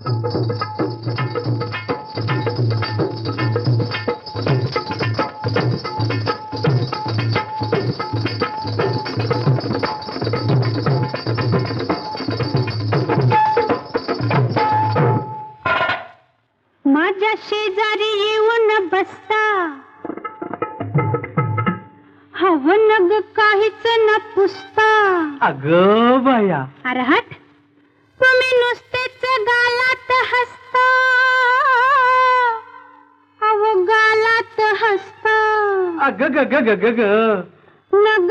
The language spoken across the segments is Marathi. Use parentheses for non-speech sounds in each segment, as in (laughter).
माझ्या शेजारी येऊन बसता. हवं नग काहीच न पुसता. अग बाया. अरहट तुम्ही नुसतेच गालात हसता। अव अग नग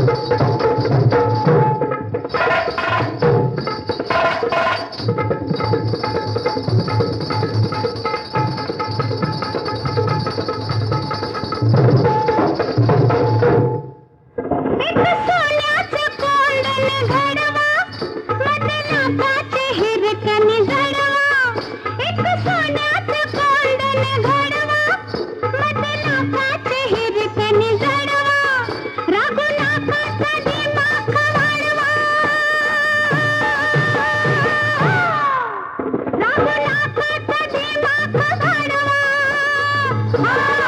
Ah! (laughs)